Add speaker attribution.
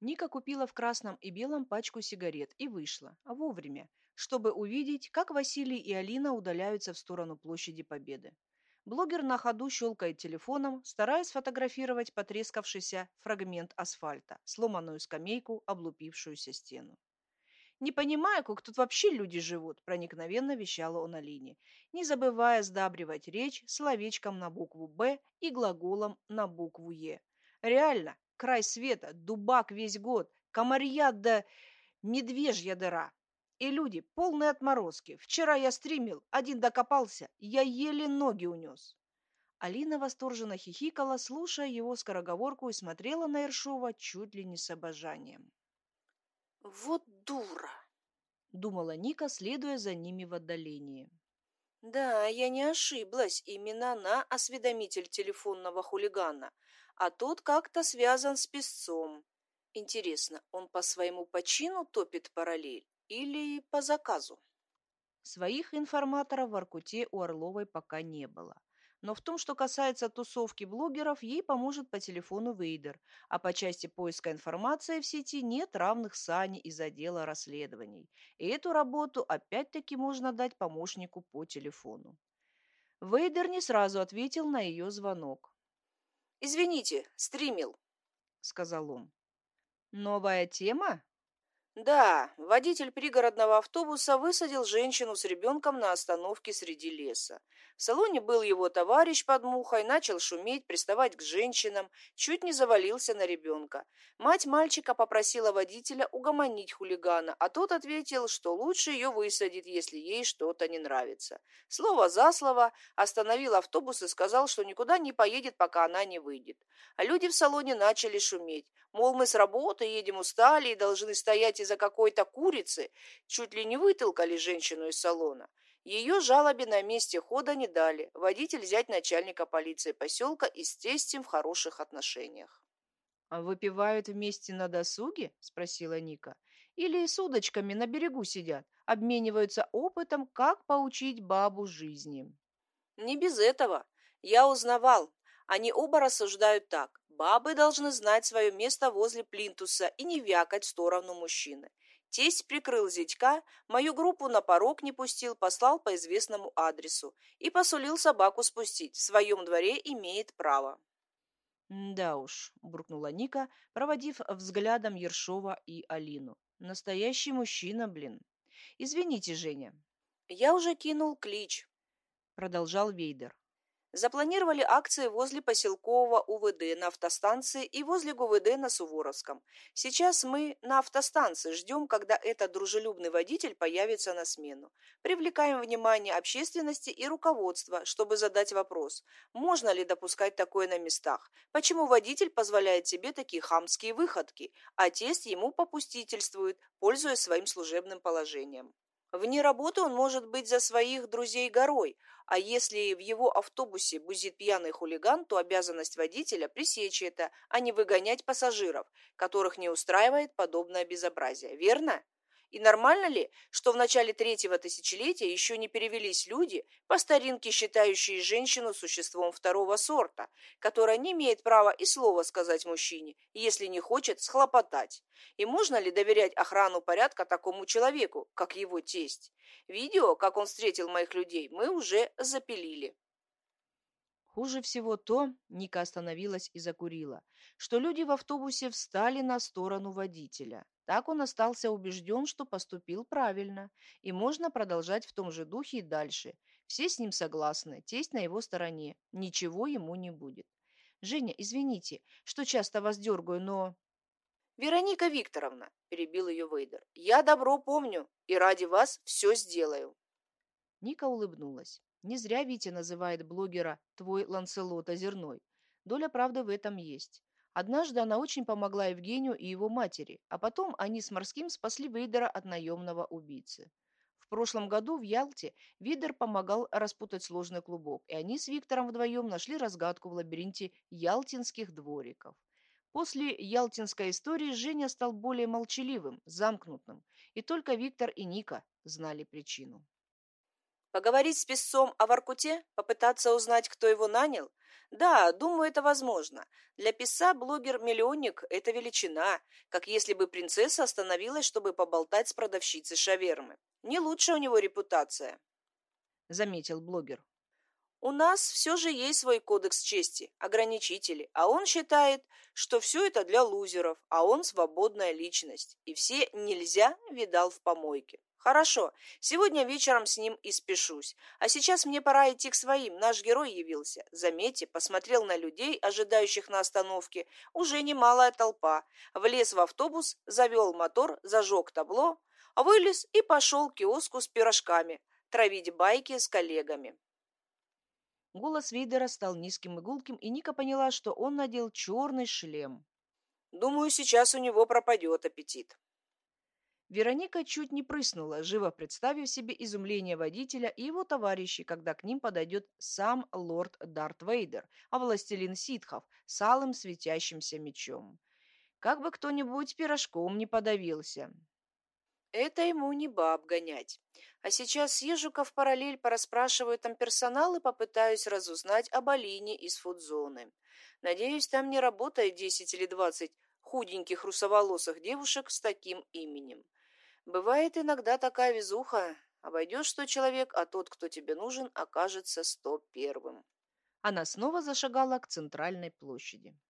Speaker 1: Ника купила в красном и белом пачку сигарет и вышла, а вовремя, чтобы увидеть, как Василий и Алина удаляются в сторону площади Победы. Блогер на ходу щелкает телефоном, стараясь сфотографировать потрескавшийся фрагмент асфальта, сломанную скамейку, облупившуюся стену. «Не понимаю, как тут вообще люди живут», – проникновенно вещала он Алине, не забывая сдабривать речь словечком на букву «Б» и глаголом на букву «Е». «Реально, край света, дубак весь год, комарья да медвежья дыра. И люди, полные отморозки. Вчера я стримил, один докопался, я еле ноги унес. Алина восторженно хихикала, слушая его скороговорку и смотрела на Ершова чуть ли не с обожанием.
Speaker 2: «Вот дура!»
Speaker 1: — думала Ника, следуя за ними в отдалении.
Speaker 2: «Да, я не ошиблась. Именно она осведомитель телефонного хулигана, а тот как-то связан с песцом. Интересно, он по своему почину топит параллель? Или по заказу?
Speaker 1: Своих информаторов в Аркуте у Орловой пока не было. Но в том, что касается тусовки блогеров, ей поможет по телефону Вейдер, а по части поиска информации в сети нет равных Сани из отдела расследований. И эту работу опять-таки можно дать помощнику по телефону. Вейдер не сразу ответил на ее звонок.
Speaker 2: «Извините, стримил», —
Speaker 1: сказал он. «Новая тема?»
Speaker 2: Да, водитель пригородного автобуса высадил женщину с ребенком на остановке среди леса. В салоне был его товарищ под мухой, начал шуметь, приставать к женщинам, чуть не завалился на ребенка. Мать мальчика попросила водителя угомонить хулигана, а тот ответил, что лучше ее высадит, если ей что-то не нравится. Слово за слово остановил автобус и сказал, что никуда не поедет, пока она не выйдет. А люди в салоне начали шуметь. Мол, мы с работы едем устали и должны стоять из-за какой-то курицы. Чуть ли не вытолкали женщину из салона. Ее жалобе на месте хода не дали. Водитель взять начальника полиции поселка и с тестем в хороших отношениях.
Speaker 1: «А выпивают вместе на досуге?» – спросила Ника. «Или с удочками на берегу сидят, обмениваются опытом, как поучить бабу жизни?»
Speaker 2: «Не без этого. Я узнавал. Они оба рассуждают так. Бабы должны знать свое место возле плинтуса и не вякать в сторону мужчины. Тесть прикрыл зятька, мою группу на порог не пустил, послал по известному адресу и посулил собаку спустить. В своем дворе имеет право.
Speaker 1: «Да уж», — буркнула Ника, проводив взглядом Ершова и Алину. «Настоящий мужчина, блин. Извините, Женя».
Speaker 2: «Я уже кинул клич», —
Speaker 1: продолжал Вейдер.
Speaker 2: Запланировали акции возле поселкового УВД на автостанции и возле ГУВД на Суворовском. Сейчас мы на автостанции ждем, когда этот дружелюбный водитель появится на смену. Привлекаем внимание общественности и руководства, чтобы задать вопрос, можно ли допускать такое на местах, почему водитель позволяет себе такие хамские выходки, а тесть ему попустительствует, пользуясь своим служебным положением. Вне работы он может быть за своих друзей горой, а если в его автобусе бузит пьяный хулиган, то обязанность водителя пресечь это, а не выгонять пассажиров, которых не устраивает подобное безобразие. Верно? И нормально ли, что в начале третьего тысячелетия еще не перевелись люди, по старинке считающие женщину существом второго сорта, которая не имеет права и слова сказать мужчине, если не хочет схлопотать? И можно ли доверять охрану порядка такому человеку, как его тесть? Видео, как он встретил моих людей, мы уже запилили.
Speaker 1: Хуже всего то, Ника остановилась и закурила, что люди в автобусе встали на сторону водителя. Так он остался убежден, что поступил правильно, и можно продолжать в том же духе и дальше. Все с ним согласны, тесть на его стороне, ничего ему не будет. «Женя, извините, что часто вас дергаю, но...»
Speaker 2: «Вероника Викторовна», – перебил ее Вейдер, – «я добро помню и ради вас все сделаю».
Speaker 1: Ника улыбнулась. Не зря Витя называет блогера «твой Ланселот Озерной». Доля правды в этом есть. Однажды она очень помогла Евгению и его матери, а потом они с Морским спасли Вейдера от наемного убийцы. В прошлом году в Ялте Видер помогал распутать сложный клубок, и они с Виктором вдвоем нашли разгадку в лабиринте ялтинских двориков. После ялтинской истории Женя стал более молчаливым, замкнутым, и только Виктор и Ника знали причину.
Speaker 2: Поговорить с песцом о Воркуте? Попытаться узнать, кто его нанял? Да, думаю, это возможно. Для писца блогер-миллионник – это величина, как если бы принцесса остановилась, чтобы поболтать с продавщицей шавермы. Не лучше у него репутация.
Speaker 1: Заметил блогер.
Speaker 2: У нас все же есть свой кодекс чести, ограничители, а он считает, что все это для лузеров, а он свободная личность, и все нельзя видал в помойке. Хорошо, сегодня вечером с ним и спешусь. А сейчас мне пора идти к своим. Наш герой явился. Заметьте, посмотрел на людей, ожидающих на остановке. Уже немалая толпа. Влез в автобус, завел мотор, зажег табло, вылез и пошел к киоску с пирожками. Травить байки с коллегами.
Speaker 1: Голос Вейдера стал низким и гулким, и Ника поняла, что он надел черный шлем.
Speaker 2: Думаю, сейчас у него пропадет аппетит.
Speaker 1: Вероника чуть не прыснула, живо представив себе изумление водителя и его товарищей, когда к ним подойдет сам лорд Дарт Вейдер, а властелин ситхов с алым светящимся мечом. Как бы кто-нибудь пирожком не подавился.
Speaker 2: Это ему не баб гонять. А сейчас съезжу-ка в параллель, порасспрашиваю там персонал и попытаюсь разузнать об Алине из фудзоны. Надеюсь, там не работает десять или двадцать худеньких русоволосых девушек с таким именем. Бывает иногда такая везуха. Обойдешь сто человек, а тот, кто тебе нужен, окажется сто первым.
Speaker 1: Она снова зашагала к центральной площади.